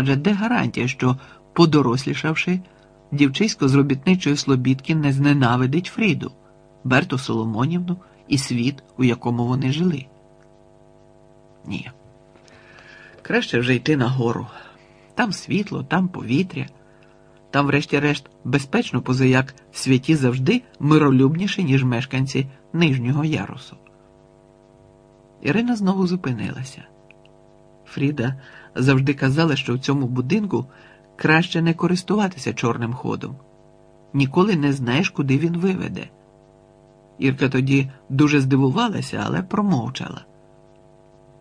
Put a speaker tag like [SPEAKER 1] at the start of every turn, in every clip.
[SPEAKER 1] Адже де гарантія, що, подорослішавши, дівчисько з робітничої слобідки не зненавидить Фріду, Берту Соломонівну і світ, у якому вони жили? Ні. Краще вже йти нагору. Там світло, там повітря, там, врешті-решт, безпечно, позаяк святі завжди миролюбніші, ніж мешканці нижнього ярусу. Ірина знову зупинилася. Фріда завжди казала, що в цьому будинку краще не користуватися чорним ходом. Ніколи не знаєш, куди він виведе. Ірка тоді дуже здивувалася, але промовчала.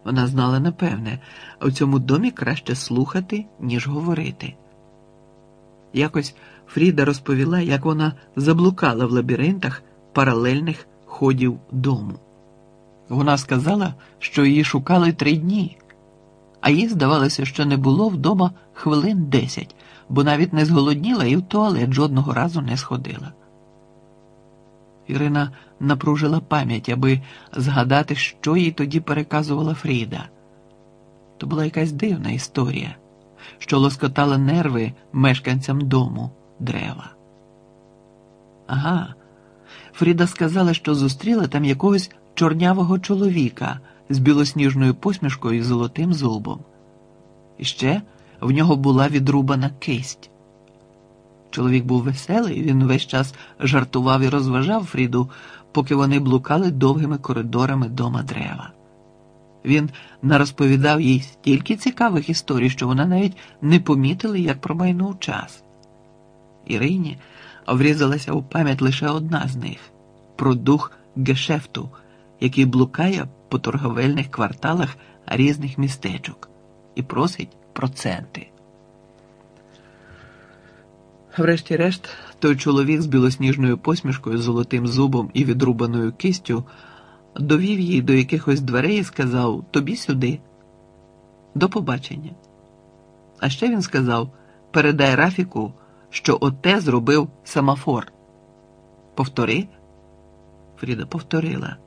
[SPEAKER 1] Вона знала напевне, у цьому домі краще слухати, ніж говорити. Якось Фріда розповіла, як вона заблукала в лабіринтах паралельних ходів дому. Вона сказала, що її шукали три дні, а їй здавалося, що не було вдома хвилин десять, бо навіть не зголодніла і в туалет жодного разу не сходила. Ірина напружила пам'ять, аби згадати, що їй тоді переказувала Фріда. То була якась дивна історія, що лоскотала нерви мешканцям дому дерева. Ага, Фріда сказала, що зустріла там якогось чорнявого чоловіка з білосніжною посмішкою і золотим зубом. І ще в нього була відрубана кисть. Чоловік був веселий, він весь час жартував і розважав Фріду, поки вони блукали довгими коридорами дома дерева. Він нарозповідав їй стільки цікавих історій, що вона навіть не помітила, як промайнув час. Ірині врізалася у пам'ять лише одна з них про дух гешефту, який блукає по торговельних кварталах різних містечок і просить проценти. Врешті-решт, той чоловік з білосніжною посмішкою, золотим зубом і відрубаною кистю довів її до якихось дверей і сказав тобі сюди, до побачення. А ще він сказав передай Рафіку, що оте зробив семафор. Повтори. Фріда повторила.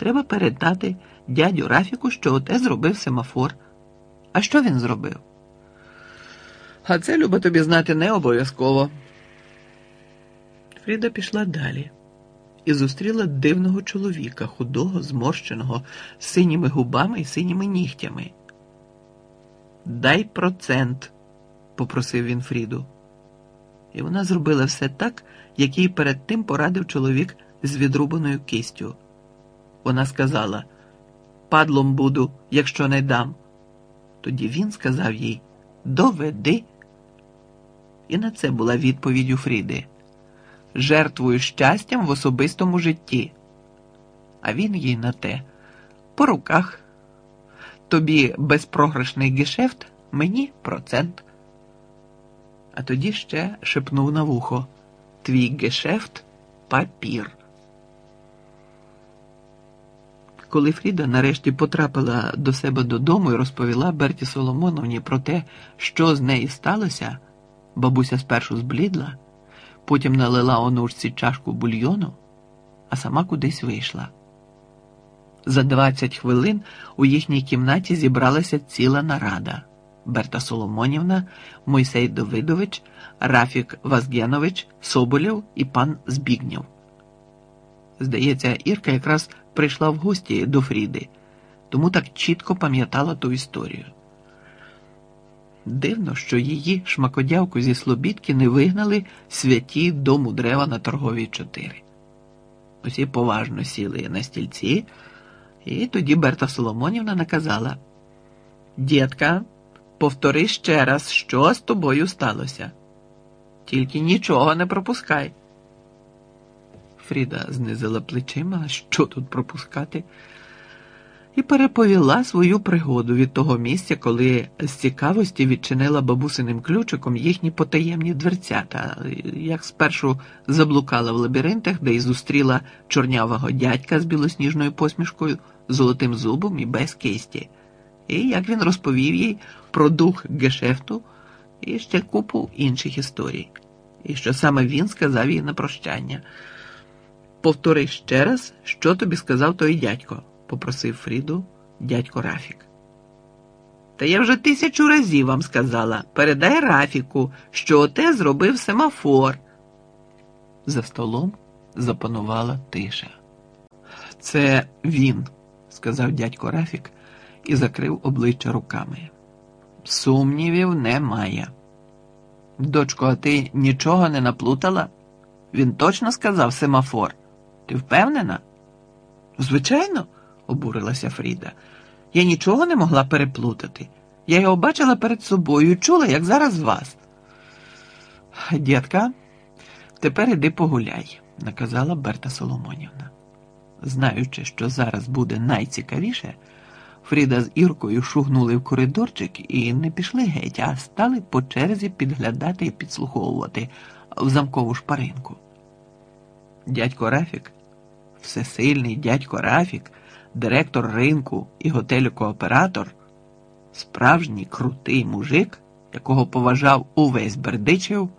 [SPEAKER 1] Треба передати дядю Рафіку, що оте зробив семафор. А що він зробив? А це, Люба, тобі знати не обов'язково. Фріда пішла далі і зустріла дивного чоловіка, худого, зморщеного, з синіми губами і синіми нігтями. Дай процент, попросив він Фріду. І вона зробила все так, як їй перед тим порадив чоловік з відрубаною кистю. Вона сказала: Падлом буду, якщо не дам. Тоді він сказав їй Доведи. І на це була відповідь у Фріди жертвую щастям в особистому житті. А він їй на те по руках. Тобі безпрограшний гешефт, мені процент. А тоді ще шепнув на вухо Твій гешефт папір. Коли Фріда нарешті потрапила до себе додому і розповіла Берті Соломоновні про те, що з нею сталося, бабуся спершу зблідла, потім налила онучці чашку бульйону, а сама кудись вийшла. За 20 хвилин у їхній кімнаті зібралася ціла нарада. Берта Соломонівна, Мойсей Давидович, Рафік Вазгенович, Соболєв і пан Збігнєв. Здається, Ірка якраз прийшла в гості до Фріди, тому так чітко пам'ятала ту історію. Дивно, що її шмакодявку зі Слобідки не вигнали святі дому дерева на торговій чотири. Усі поважно сіли на стільці, і тоді Берта Соломонівна наказала: Дітка, повтори ще раз, що з тобою сталося. Тільки нічого не пропускай. Фріда знизила плечима, що тут пропускати, і переповіла свою пригоду від того місця, коли з цікавості відчинила бабусиним ключиком їхні потаємні дверцята, як спершу заблукала в лабіринтах, де й зустріла чорнявого дядька з білосніжною посмішкою, золотим зубом і без кисті, і як він розповів їй про дух гешефту і ще купу інших історій, і що саме він сказав їй на прощання. Повтори ще раз, що тобі сказав той дядько, попросив Фріду дядько Рафік. Та я вже тисячу разів вам сказала, передай Рафіку, що оте зробив семафор. За столом запанувала тиша. Це він, сказав дядько Рафік і закрив обличчя руками. Сумнівів немає. Дочко, а ти нічого не наплутала? Він точно сказав семафор. Ти впевнена? Звичайно, обурилася Фріда. Я нічого не могла переплутати. Я його бачила перед собою і чула, як зараз вас. Дітка, тепер іди погуляй, наказала Берта Соломонівна. Знаючи, що зараз буде найцікавіше, Фріда з Іркою шугнули в коридорчик і не пішли геть, а стали по черзі підглядати і підслуховувати в замкову шпаринку. Дядько Рафік, всесильний дядько Рафік, директор ринку і готелю кооператор, справжній крутий мужик, якого поважав увесь Бердичев.